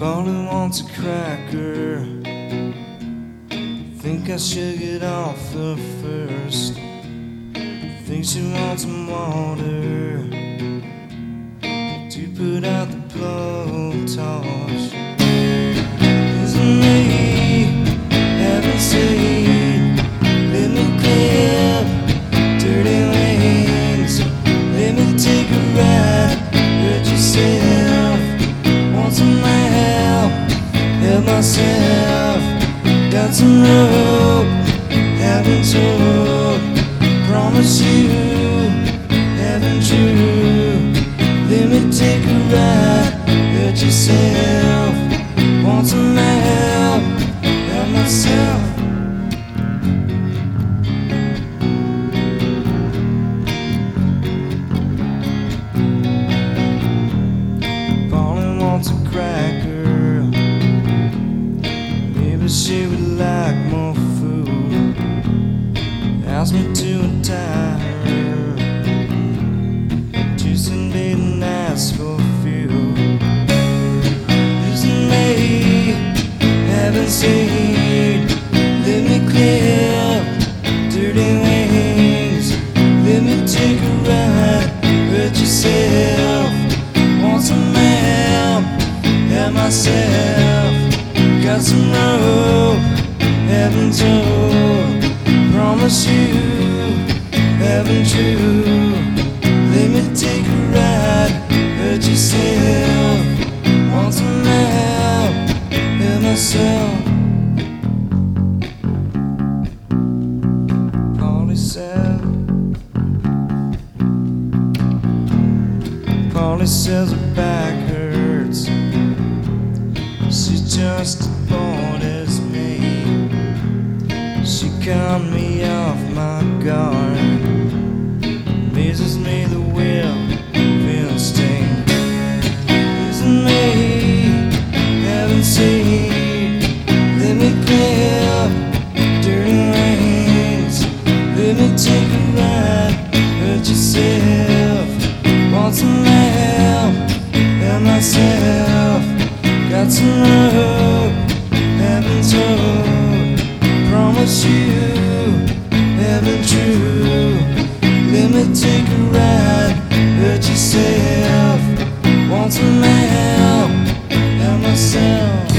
wants a cracker. Think I should get off the first. Think she wants some water to put out the. Isn't myself, got some rope, haven't told, promise you, haven't true, let me take a ride, hurt yourself, want some help, she would like more food. Ask me to untie her. Date and ask for fuel. Isn't me haven't seen? Let me clip dirty wings. Let me take a ride. Hurt yourself. Want some help? Help myself. Some rope. Haven't told. Promise you. Haven't true. Let me take a ride. Hurt yourself. Want some help? Help myself. Polly said. Polly says her back hurts. She's just as me. She cut me off my guard. Amazes me the will instinct. Isn't me haven't seen. Let me clip dirty rings. Let me take a ride. Hurt yourself. Want some help? Help myself. That's a hope, heaven's hope. Promise you, heaven true. Let me take a ride, hurt yourself. Want some help, help myself.